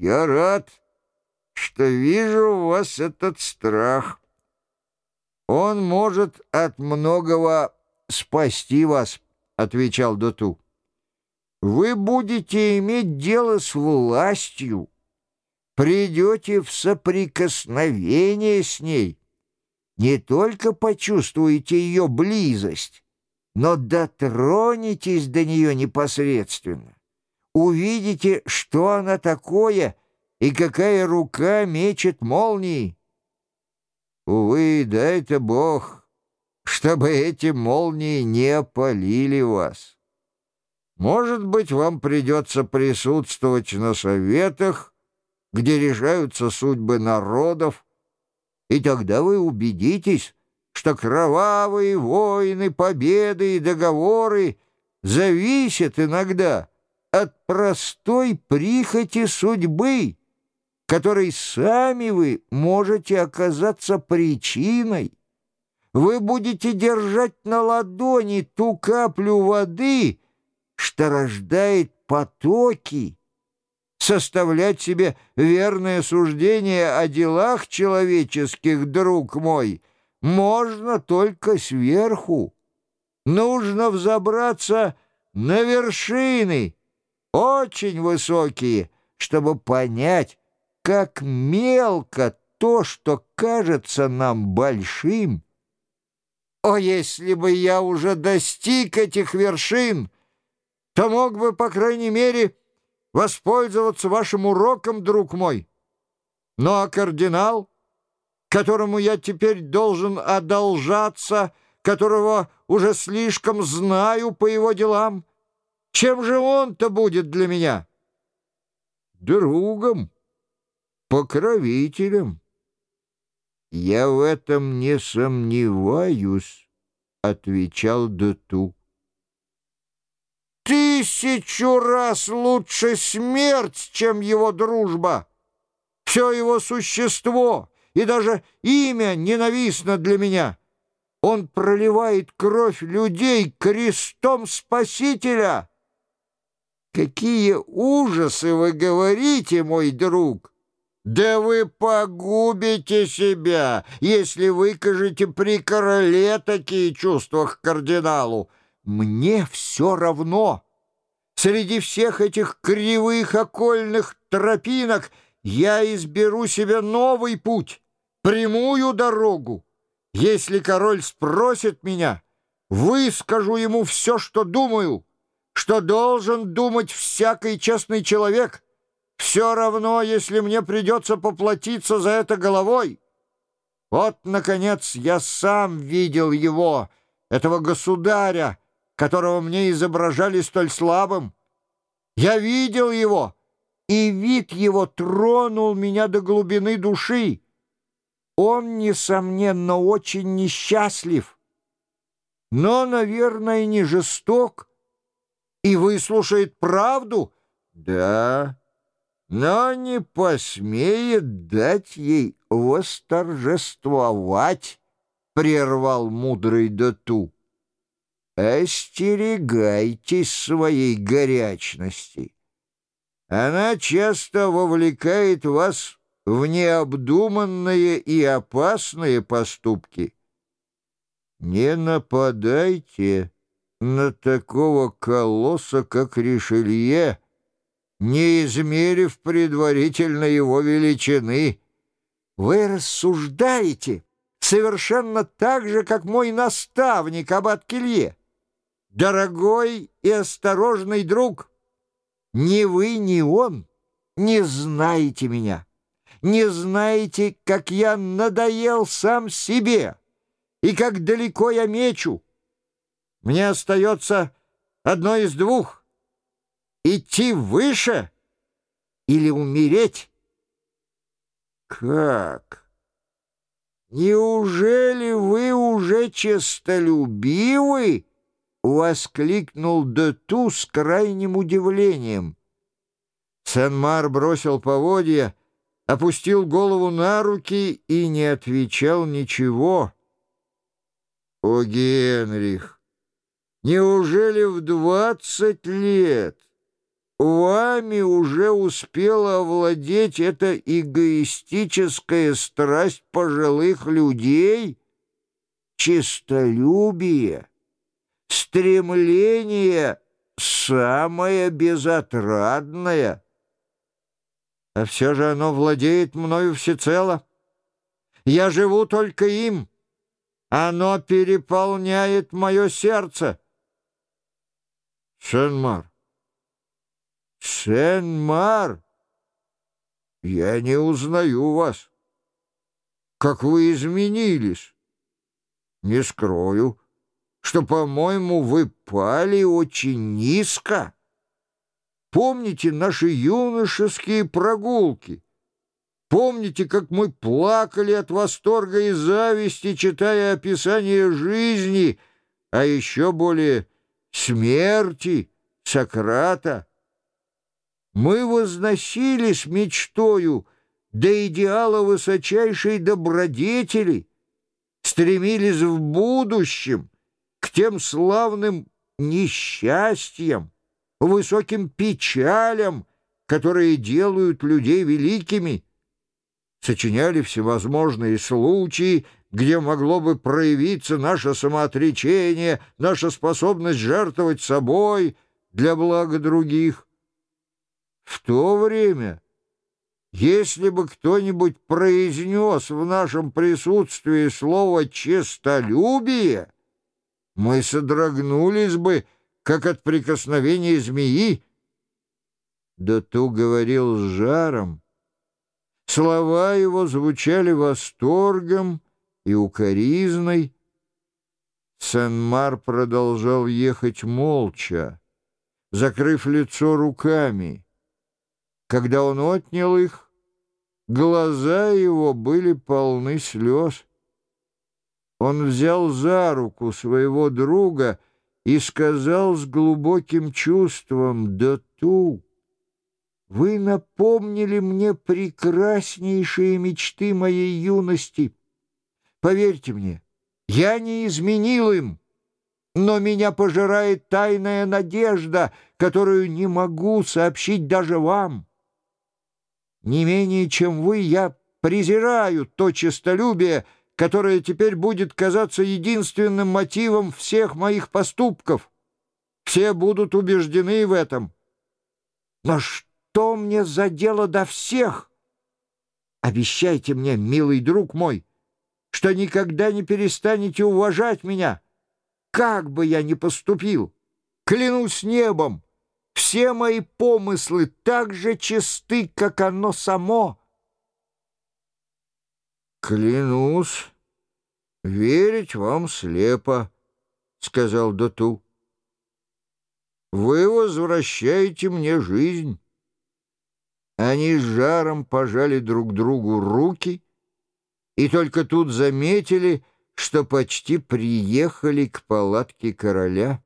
Я рад, что вижу у вас этот страх. Он может от многого спасти вас, — отвечал Доту. Вы будете иметь дело с властью, придете в соприкосновение с ней, не только почувствуете ее близость, но дотронетесь до нее непосредственно, увидите, что она такое и какая рука мечет молнии. Увы, да это Бог, чтобы эти молнии не опалили вас. Может быть, вам придется присутствовать на советах, где решаются судьбы народов, и тогда вы убедитесь, что кровавые войны, победы и договоры зависят иногда от простой прихоти судьбы, которой сами вы можете оказаться причиной. Вы будете держать на ладони ту каплю воды, что рождает потоки, составлять себе верное суждение о делах человеческих, друг мой, можно только сверху. Нужно взобраться на вершины, очень высокие, чтобы понять, как мелко то, что кажется нам большим. О, если бы я уже достиг этих вершин, то мог бы, по крайней мере, воспользоваться вашим уроком, друг мой. Ну а кардинал, которому я теперь должен одолжаться, которого уже слишком знаю по его делам, чем же он-то будет для меня? Другом, покровителем. Я в этом не сомневаюсь, — отвечал Дету. Тысячу раз лучше смерть, чем его дружба. Все его существо и даже имя ненавистно для меня. Он проливает кровь людей крестом Спасителя. Какие ужасы вы говорите, мой друг! Да вы погубите себя, если выкажете при короле такие чувства к кардиналу. Мне все равно. Среди всех этих кривых окольных тропинок я изберу себе новый путь, прямую дорогу. Если король спросит меня, выскажу ему все, что думаю, что должен думать всякий честный человек. Все равно, если мне придется поплатиться за это головой. Вот, наконец, я сам видел его, этого государя, которого мне изображали столь слабым. Я видел его, и вид его тронул меня до глубины души. Он, несомненно, очень несчастлив, но, наверное, не жесток и выслушает правду. Да, но не посмеет дать ей восторжествовать, — прервал мудрый Дату. Остерегайтесь своей горячности. Она часто вовлекает вас в необдуманные и опасные поступки. Не нападайте на такого колосса, как Ришелье, не измерив предварительно его величины. Вы рассуждаете совершенно так же, как мой наставник Аббат Келье. Дорогой и осторожный друг, ни вы, ни он не знаете меня, не знаете, как я надоел сам себе и как далеко я мечу. Мне остается одно из двух — идти выше или умереть. Как? Неужели вы уже честолюбивы? — воскликнул Дету с крайним удивлением. Сен-Мар бросил поводья, опустил голову на руки и не отвечал ничего. «О, Генрих, неужели в двадцать лет вами уже успела овладеть эта эгоистическая страсть пожилых людей, честолюбие, стремление самое безотрадное. А все же оно владеет мною всецело. Я живу только им. Оно переполняет мое сердце. Сен-Мар. Сен-Мар. Я не узнаю вас. Как вы изменились. Не скрою, что, по-моему, вы пали очень низко. Помните наши юношеские прогулки? Помните, как мы плакали от восторга и зависти, читая описание жизни, а еще более смерти Сократа? Мы возносились мечтою до идеала высочайшей добродетели, стремились в будущем к тем славным несчастьям, высоким печалям, которые делают людей великими, сочиняли всевозможные случаи, где могло бы проявиться наше самоотречение, наша способность жертвовать собой для блага других. В то время, если бы кто-нибудь произнес в нашем присутствии слово «честолюбие», мы содрогнулись бы, как от прикосновения змеи. Да ту говорил с жаром, Слова его звучали восторгом и укоризной. Сен-Мар продолжал ехать молча, закрыв лицо руками. Когда он отнял их, глаза его были полны слез. Он взял за руку своего друга и сказал с глубоким чувством «Да ту». Вы напомнили мне прекраснейшие мечты моей юности. Поверьте мне, я не изменил им, но меня пожирает тайная надежда, которую не могу сообщить даже вам. Не менее, чем вы, я презираю то честолюбие, которое теперь будет казаться единственным мотивом всех моих поступков. Все будут убеждены в этом. Но что? Что мне за дело до всех? Обещайте мне, милый друг мой, что никогда не перестанете уважать меня, как бы я ни поступил. Клянусь небом, все мои помыслы так же чисты, как оно само. Клянусь, верить вам слепо, — сказал Доту. Вы возвращаете мне жизнь. Они с жаром пожали друг другу руки и только тут заметили, что почти приехали к палатке короля.